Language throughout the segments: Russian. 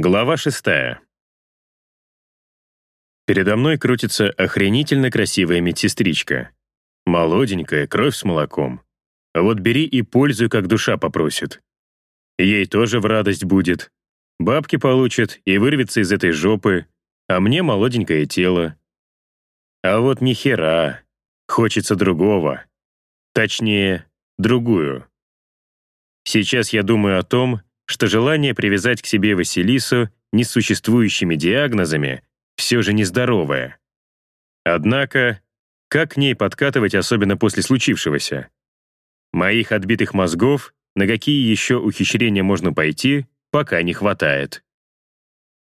Глава шестая. Передо мной крутится охренительно красивая медсестричка. Молоденькая, кровь с молоком. Вот бери и пользуй, как душа попросит. Ей тоже в радость будет. Бабки получит и вырвется из этой жопы, а мне молоденькое тело. А вот ни хера. Хочется другого. Точнее, другую. Сейчас я думаю о том, что желание привязать к себе Василису несуществующими диагнозами все же нездоровое. Однако, как к ней подкатывать, особенно после случившегося? Моих отбитых мозгов, на какие еще ухищрения можно пойти, пока не хватает.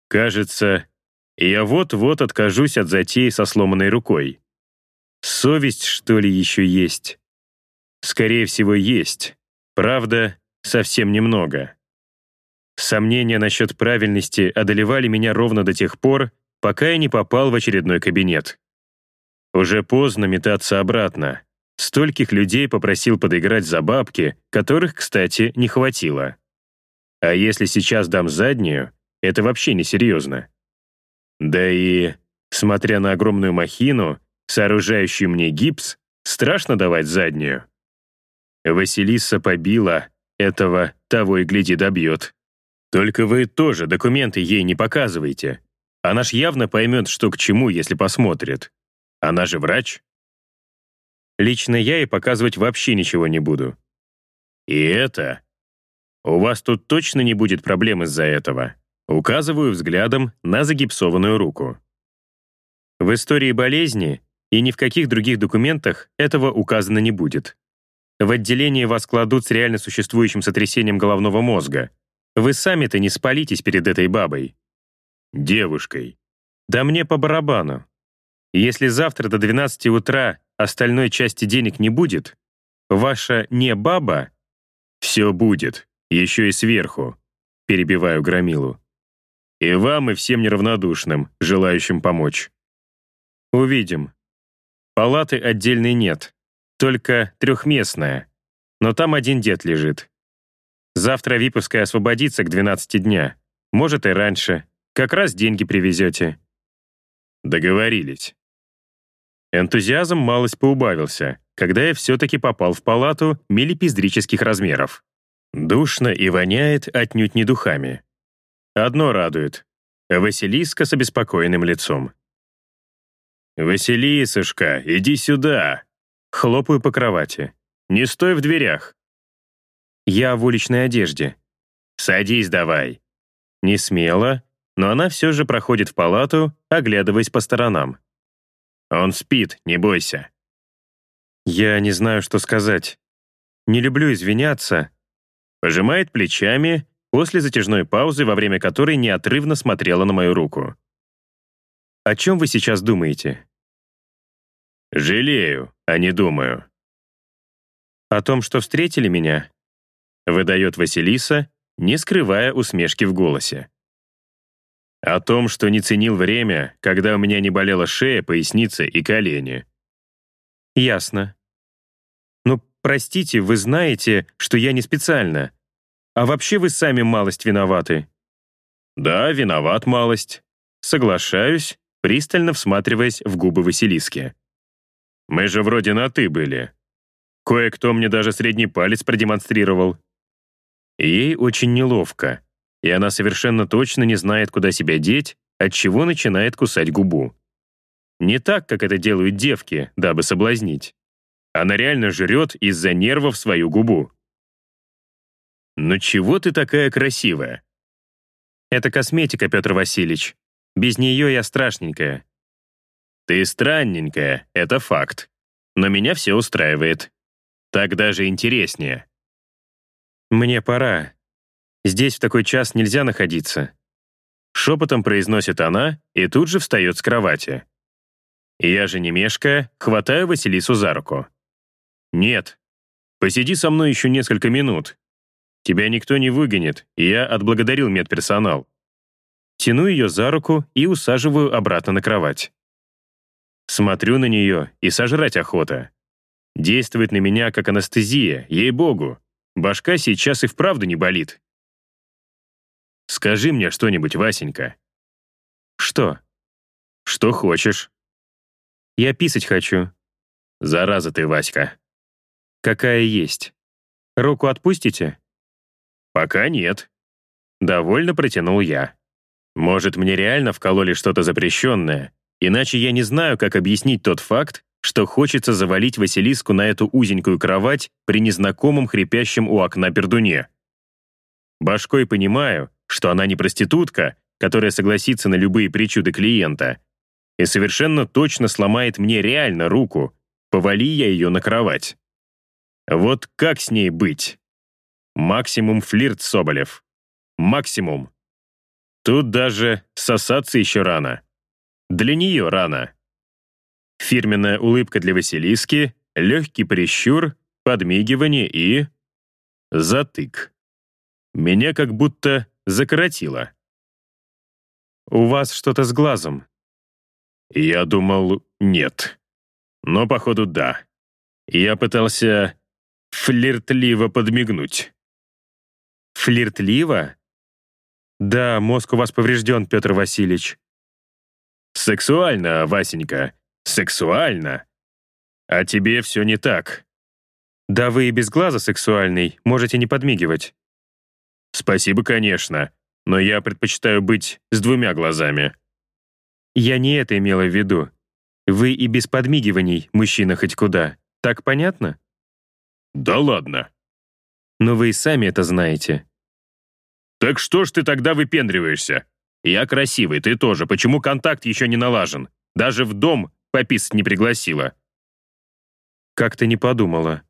Кажется, я вот-вот откажусь от затеи со сломанной рукой. Совесть, что ли, еще есть? Скорее всего, есть. Правда, совсем немного. Сомнения насчет правильности одолевали меня ровно до тех пор, пока я не попал в очередной кабинет. Уже поздно метаться обратно. Стольких людей попросил подыграть за бабки, которых, кстати, не хватило. А если сейчас дам заднюю, это вообще несерьезно. Да и, смотря на огромную махину, сооружающую мне гипс, страшно давать заднюю. Василиса побила, этого того и гляди добьет. Только вы тоже документы ей не показывайте. Она ж явно поймет, что к чему, если посмотрит. Она же врач. Лично я и показывать вообще ничего не буду. И это... У вас тут точно не будет проблем из-за этого. Указываю взглядом на загипсованную руку. В истории болезни и ни в каких других документах этого указано не будет. В отделении вас кладут с реально существующим сотрясением головного мозга — вы сами-то не спалитесь перед этой бабой. Девушкой. Да мне по барабану. Если завтра до 12 утра остальной части денег не будет, ваша не баба, все будет, еще и сверху, перебиваю Громилу. И вам, и всем неравнодушным, желающим помочь. Увидим. Палаты отдельной нет, только трехместная, но там один дед лежит. Завтра Виповская освободится к 12 дня. Может, и раньше. Как раз деньги привезете». Договорились. Энтузиазм малость поубавился, когда я все-таки попал в палату милипиздрических размеров. Душно и воняет отнюдь не духами. Одно радует. Василиска с обеспокоенным лицом. «Василисушка, иди сюда!» Хлопаю по кровати. «Не стой в дверях!» Я в уличной одежде. «Садись давай». Не смело, но она все же проходит в палату, оглядываясь по сторонам. «Он спит, не бойся». Я не знаю, что сказать. Не люблю извиняться. Пожимает плечами после затяжной паузы, во время которой неотрывно смотрела на мою руку. «О чем вы сейчас думаете?» «Жалею, а не думаю». «О том, что встретили меня?» Выдает Василиса, не скрывая усмешки в голосе. О том, что не ценил время, когда у меня не болела шея, поясница и колени. Ясно. Ну, простите, вы знаете, что я не специально. А вообще вы сами малость виноваты. Да, виноват малость. Соглашаюсь, пристально всматриваясь в губы Василиски. Мы же вроде на «ты» были. Кое-кто мне даже средний палец продемонстрировал. Ей очень неловко, и она совершенно точно не знает, куда себя деть, отчего начинает кусать губу. Не так, как это делают девки, дабы соблазнить. Она реально жрет из-за нервов свою губу. «Ну чего ты такая красивая?» «Это косметика, Петр Васильевич. Без нее я страшненькая». «Ты странненькая, это факт. Но меня все устраивает. Так даже интереснее». «Мне пора. Здесь в такой час нельзя находиться». Шепотом произносит она и тут же встает с кровати. Я же не мешкая, хватаю Василису за руку. «Нет. Посиди со мной еще несколько минут. Тебя никто не выгонит, и я отблагодарил медперсонал». Тяну ее за руку и усаживаю обратно на кровать. Смотрю на нее, и сожрать охота. Действует на меня как анестезия, ей-богу. Башка сейчас и вправду не болит. Скажи мне что-нибудь, Васенька. Что? Что хочешь. Я писать хочу. Зараза ты, Васька. Какая есть. Руку отпустите? Пока нет. Довольно протянул я. Может, мне реально вкололи что-то запрещенное, иначе я не знаю, как объяснить тот факт, что хочется завалить Василиску на эту узенькую кровать при незнакомом хрипящем у окна пердуне. Башкой понимаю, что она не проститутка, которая согласится на любые причуды клиента, и совершенно точно сломает мне реально руку, повали я ее на кровать. Вот как с ней быть? Максимум флирт Соболев. Максимум. Тут даже сосаться еще рано. Для нее рано. Фирменная улыбка для Василиски, легкий прищур, подмигивание и... Затык. Меня как будто закоротило. «У вас что-то с глазом?» Я думал, нет. Но, походу, да. Я пытался флиртливо подмигнуть. «Флиртливо?» «Да, мозг у вас поврежден, Петр Васильевич». «Сексуально, Васенька, сексуально. А тебе все не так». «Да вы и без глаза сексуальный, можете не подмигивать». «Спасибо, конечно, но я предпочитаю быть с двумя глазами». «Я не это имела в виду. Вы и без подмигиваний, мужчина хоть куда. Так понятно?» «Да ладно». «Но вы и сами это знаете». «Так что ж ты тогда выпендриваешься? Я красивый, ты тоже. Почему контакт еще не налажен? Даже в дом пописать не пригласила». «Как ты не подумала?»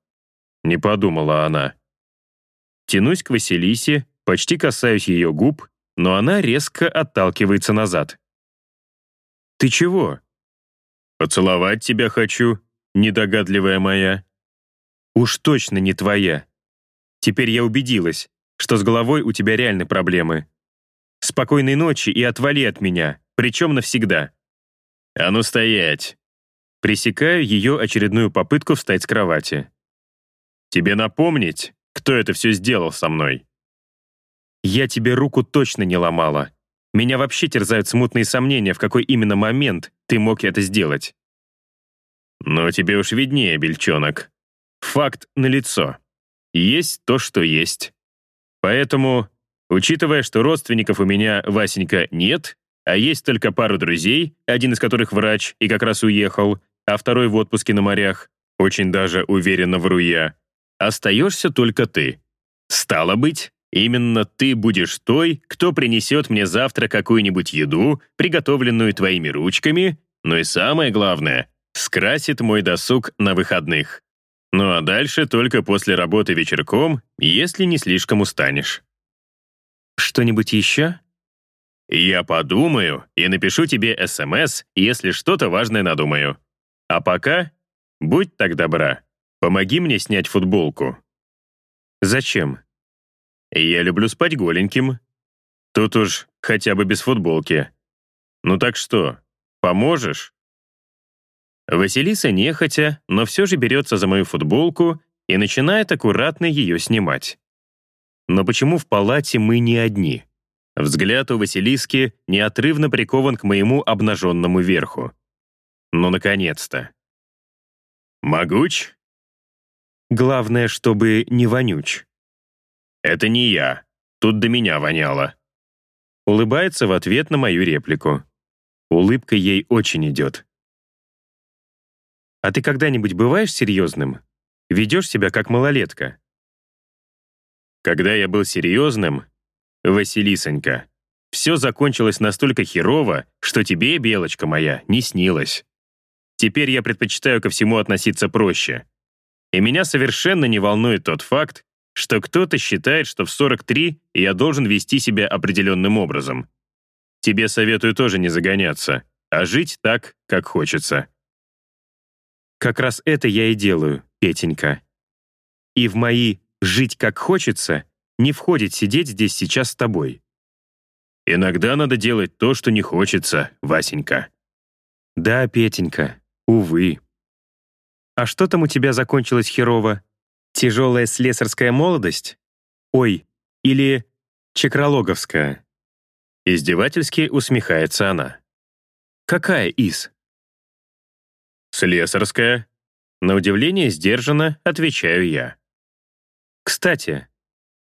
Не подумала она. Тянусь к Василисе, почти касаюсь ее губ, но она резко отталкивается назад. «Ты чего?» «Поцеловать тебя хочу, недогадливая моя». «Уж точно не твоя. Теперь я убедилась что с головой у тебя реально проблемы. Спокойной ночи и отвали от меня, причем навсегда. А ну стоять. Пресекаю ее очередную попытку встать с кровати. Тебе напомнить, кто это все сделал со мной? Я тебе руку точно не ломала. Меня вообще терзают смутные сомнения, в какой именно момент ты мог это сделать. Но тебе уж виднее, бельчонок. Факт налицо. Есть то, что есть. Поэтому, учитывая, что родственников у меня, Васенька, нет, а есть только пару друзей, один из которых врач и как раз уехал, а второй в отпуске на морях, очень даже уверенно вру я, остаешься только ты. Стало быть, именно ты будешь той, кто принесет мне завтра какую-нибудь еду, приготовленную твоими ручками, но и самое главное, скрасит мой досуг на выходных. Ну а дальше только после работы вечерком, если не слишком устанешь. Что-нибудь еще? Я подумаю и напишу тебе СМС, если что-то важное надумаю. А пока, будь так добра, помоги мне снять футболку. Зачем? Я люблю спать голеньким. Тут уж хотя бы без футболки. Ну так что, поможешь? Василиса нехотя, но все же берется за мою футболку и начинает аккуратно ее снимать. Но почему в палате мы не одни? Взгляд у Василиски неотрывно прикован к моему обнаженному верху. Ну, наконец-то. Могуч? Главное, чтобы не вонюч. Это не я. Тут до меня воняло. Улыбается в ответ на мою реплику. Улыбка ей очень идет. А ты когда-нибудь бываешь серьезным? Ведешь себя как малолетка? Когда я был серьезным, Василисонька, все закончилось настолько херово, что тебе, белочка моя, не снилось. Теперь я предпочитаю ко всему относиться проще. И меня совершенно не волнует тот факт, что кто-то считает, что в 43 я должен вести себя определенным образом. Тебе советую тоже не загоняться, а жить так, как хочется. Как раз это я и делаю, Петенька. И в мои «жить как хочется» не входит сидеть здесь сейчас с тобой. Иногда надо делать то, что не хочется, Васенька. Да, Петенька, увы. А что там у тебя закончилось херово? Тяжелая слесарская молодость? Ой, или чекрологовская? Издевательски усмехается она. «Какая из?» «Слесарская». На удивление сдержанно отвечаю я. «Кстати,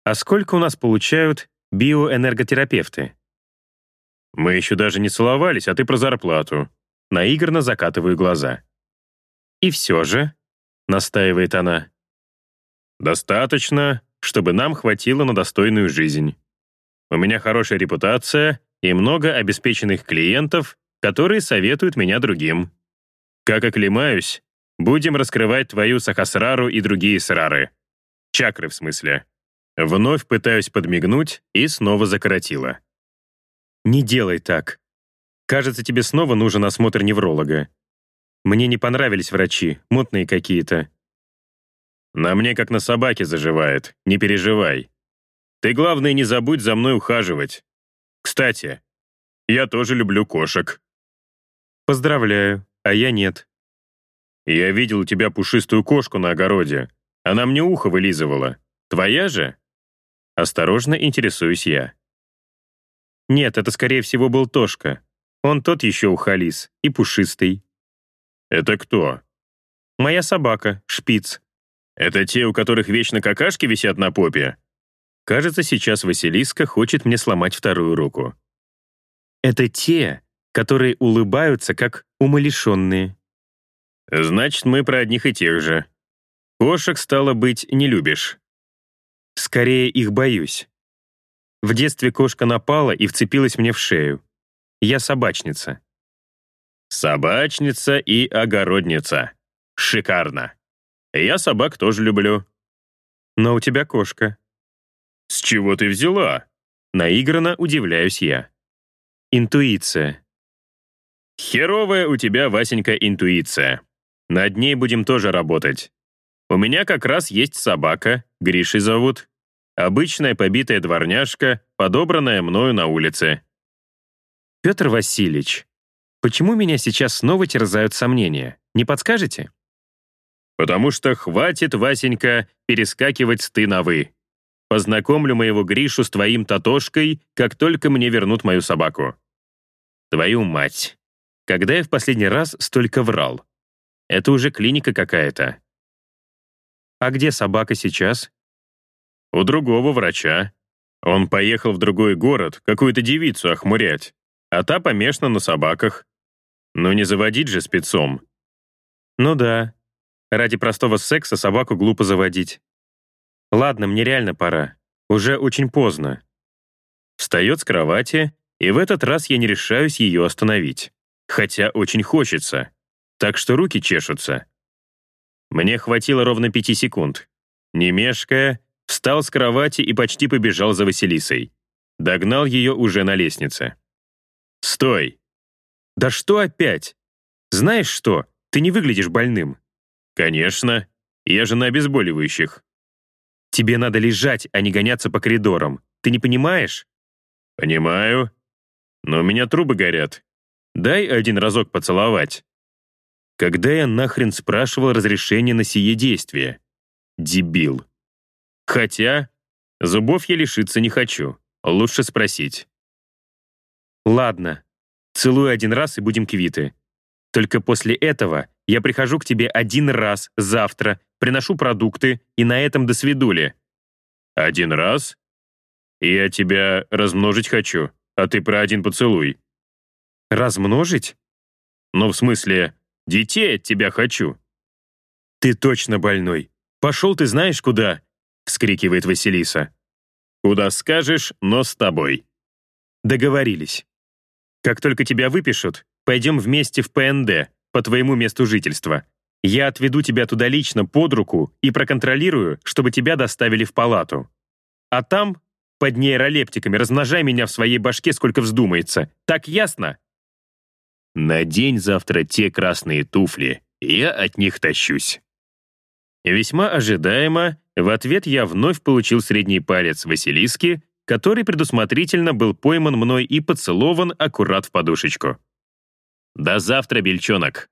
а сколько у нас получают биоэнерготерапевты?» «Мы еще даже не целовались, а ты про зарплату». Наигранно закатываю глаза. «И все же», — настаивает она, «достаточно, чтобы нам хватило на достойную жизнь. У меня хорошая репутация и много обеспеченных клиентов, которые советуют меня другим. Как оклемаюсь, будем раскрывать твою сахасрару и другие срары. Чакры, в смысле. Вновь пытаюсь подмигнуть и снова закоротила. «Не делай так. Кажется, тебе снова нужен осмотр невролога. Мне не понравились врачи, мутные какие-то». «На мне как на собаке заживает, не переживай. Ты, главное, не забудь за мной ухаживать. Кстати, я тоже люблю кошек». «Поздравляю, а я нет». «Я видел у тебя пушистую кошку на огороде. Она мне ухо вылизывала. Твоя же?» Осторожно интересуюсь я. Нет, это, скорее всего, был Тошка. Он тот еще ухалис и пушистый. Это кто? Моя собака, Шпиц. Это те, у которых вечно какашки висят на попе? Кажется, сейчас Василиска хочет мне сломать вторую руку. Это те, которые улыбаются, как умалишенные. Значит, мы про одних и тех же. Кошек, стало быть, не любишь. Скорее их боюсь. В детстве кошка напала и вцепилась мне в шею. Я собачница. Собачница и огородница. Шикарно. Я собак тоже люблю. Но у тебя кошка. С чего ты взяла? Наигранно удивляюсь я. Интуиция. Херовая у тебя, Васенька, интуиция. Над ней будем тоже работать. У меня как раз есть собака, Гришей зовут. Обычная побитая дворняжка, подобранная мною на улице. Петр Васильевич, почему меня сейчас снова терзают сомнения? Не подскажете? Потому что хватит, Васенька, перескакивать с «ты» на «вы». Познакомлю моего Гришу с твоим Татошкой, как только мне вернут мою собаку. Твою мать. Когда я в последний раз столько врал? Это уже клиника какая-то. А где собака сейчас? У другого врача. Он поехал в другой город, какую-то девицу охмурять, а та помешана на собаках. Ну не заводить же спецом. Ну да. Ради простого секса собаку глупо заводить. Ладно, мне реально пора. Уже очень поздно. Встает с кровати, и в этот раз я не решаюсь ее остановить. Хотя очень хочется. Так что руки чешутся. Мне хватило ровно пяти секунд. Не мешкая, Встал с кровати и почти побежал за Василисой. Догнал ее уже на лестнице. «Стой!» «Да что опять? Знаешь что, ты не выглядишь больным». «Конечно. Я же на обезболивающих». «Тебе надо лежать, а не гоняться по коридорам. Ты не понимаешь?» «Понимаю. Но у меня трубы горят. Дай один разок поцеловать». Когда я нахрен спрашивал разрешение на сие действие? Дебил. Хотя, зубов я лишиться не хочу. Лучше спросить. Ладно, целую один раз и будем квиты. Только после этого я прихожу к тебе один раз завтра, приношу продукты, и на этом до свидули. Один раз? Я тебя размножить хочу, а ты про один поцелуй. Размножить? Ну, в смысле, детей от тебя хочу. Ты точно больной. Пошел ты знаешь куда, — вскрикивает Василиса. «Куда скажешь, но с тобой». Договорились. Как только тебя выпишут, пойдем вместе в ПНД, по твоему месту жительства. Я отведу тебя туда лично под руку и проконтролирую, чтобы тебя доставили в палату. А там, под нейролептиками, размножай меня в своей башке, сколько вздумается. Так ясно? Надень завтра те красные туфли, я от них тащусь. Весьма ожидаемо, в ответ я вновь получил средний палец Василиски, который предусмотрительно был пойман мной и поцелован аккурат в подушечку. «До завтра, бельчонок!»